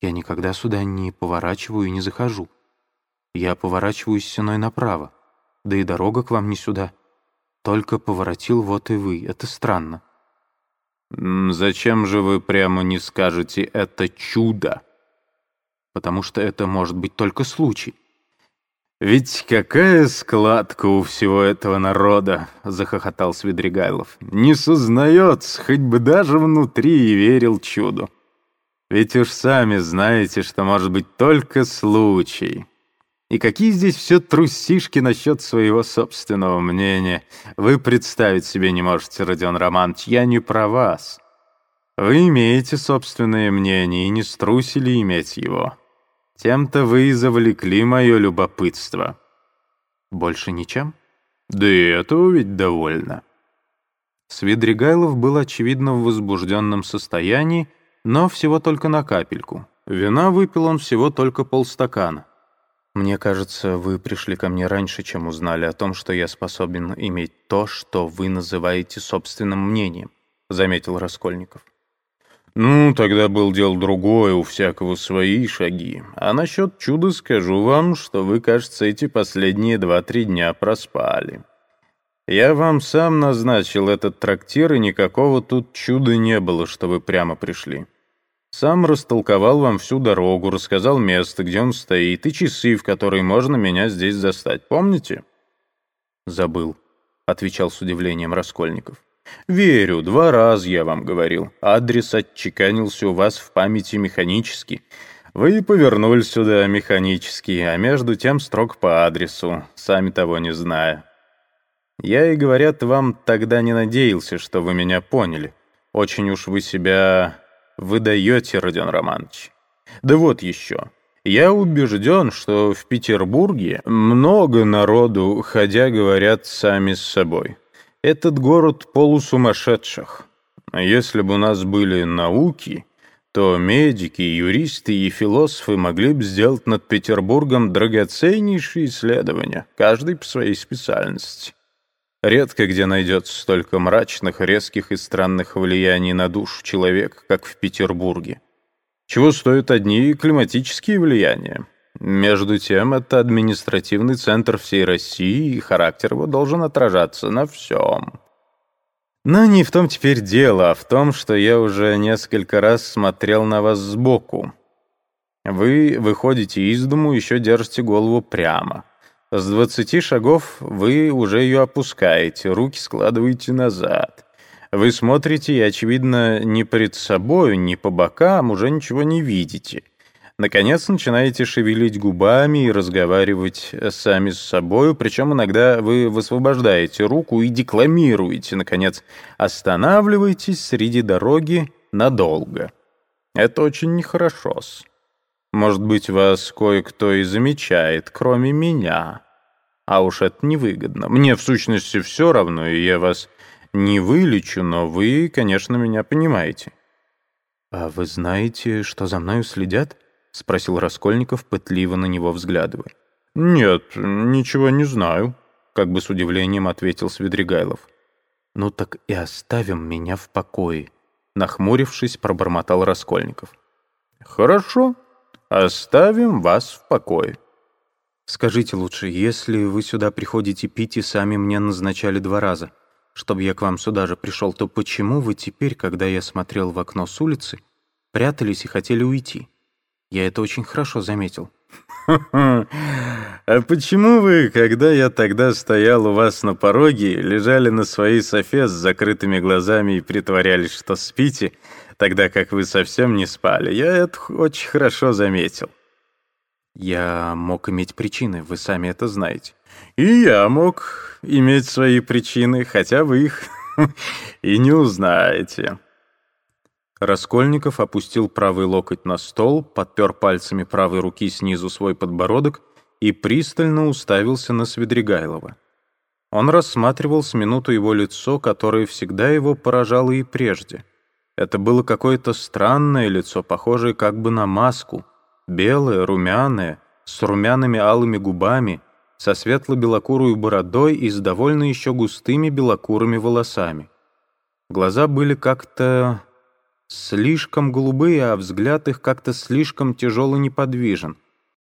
Я никогда сюда не поворачиваю и не захожу. Я поворачиваю стеной направо, да и дорога к вам не сюда. Только поворотил вот и вы. Это странно». «Зачем же вы прямо не скажете «это чудо»?» «Потому что это может быть только случай». «Ведь какая складка у всего этого народа!» — захохотал Свидригайлов. «Не сознается, хоть бы даже внутри и верил чуду. Ведь уж сами знаете, что может быть только случай. И какие здесь все трусишки насчет своего собственного мнения. Вы представить себе не можете, Родион Романович, я не про вас. Вы имеете собственное мнение и не струсили иметь его. Тем-то вы и завлекли мое любопытство. Больше ничем? Да и этого ведь довольно. Свидригайлов был, очевидно, в возбужденном состоянии, но всего только на капельку. Вина выпил он всего только полстакана. «Мне кажется, вы пришли ко мне раньше, чем узнали о том, что я способен иметь то, что вы называете собственным мнением», — заметил Раскольников. «Ну, тогда был дел другое, у всякого свои шаги. А насчет чуда скажу вам, что вы, кажется, эти последние два-три дня проспали. Я вам сам назначил этот трактир, и никакого тут чуда не было, что вы прямо пришли». Сам растолковал вам всю дорогу, рассказал место, где он стоит, и часы, в которые можно меня здесь застать. Помните?» «Забыл», — отвечал с удивлением Раскольников. «Верю, два раза я вам говорил. Адрес отчеканился у вас в памяти механически. Вы повернули сюда механически, а между тем строк по адресу, сами того не зная. Я и, говорят, вам тогда не надеялся, что вы меня поняли. Очень уж вы себя вы даете, Родион Романович. Да вот еще. Я убежден, что в Петербурге много народу, ходя, говорят сами с собой. Этот город полусумасшедших. Если бы у нас были науки, то медики, юристы и философы могли бы сделать над Петербургом драгоценнейшие исследования, каждый по своей специальности. Редко где найдется столько мрачных, резких и странных влияний на душу человека, как в Петербурге. Чего стоят одни климатические влияния? Между тем, это административный центр всей России, и характер его должен отражаться на всем. Но не в том теперь дело, а в том, что я уже несколько раз смотрел на вас сбоку. Вы выходите из дому, еще держите голову прямо. С двадцати шагов вы уже ее опускаете, руки складываете назад. Вы смотрите и, очевидно, не перед собой, не по бокам, уже ничего не видите. Наконец начинаете шевелить губами и разговаривать сами с собой, причем иногда вы высвобождаете руку и декламируете, наконец, останавливаетесь среди дороги надолго. Это очень нехорошо-с. Может быть, вас кое-кто и замечает, кроме меня. А уж это невыгодно. Мне, в сущности, все равно, и я вас не вылечу, но вы, конечно, меня понимаете». «А вы знаете, что за мною следят?» — спросил Раскольников, пытливо на него взглядывая. «Нет, ничего не знаю», — как бы с удивлением ответил Свидригайлов. «Ну так и оставим меня в покое», — нахмурившись, пробормотал Раскольников. «Хорошо», Оставим вас в покое. Скажите лучше, если вы сюда приходите пить и сами мне назначали два раза, чтобы я к вам сюда же пришел, то почему вы теперь, когда я смотрел в окно с улицы, прятались и хотели уйти? Я это очень хорошо заметил. А почему вы, когда я тогда стоял у вас на пороге, лежали на своей софе с закрытыми глазами и притворялись, что спите, тогда как вы совсем не спали. Я это очень хорошо заметил». «Я мог иметь причины, вы сами это знаете». «И я мог иметь свои причины, хотя вы их и не узнаете». Раскольников опустил правый локоть на стол, подпер пальцами правой руки снизу свой подбородок и пристально уставился на Свидригайлова. Он рассматривал с минуту его лицо, которое всегда его поражало и прежде — это было какое-то странное лицо, похожее как бы на маску. Белое, румяное, с румяными алыми губами, со светло-белокурой бородой и с довольно еще густыми белокурыми волосами. Глаза были как-то Слишком голубые, а взгляд их как-то слишком тяжел и неподвижен —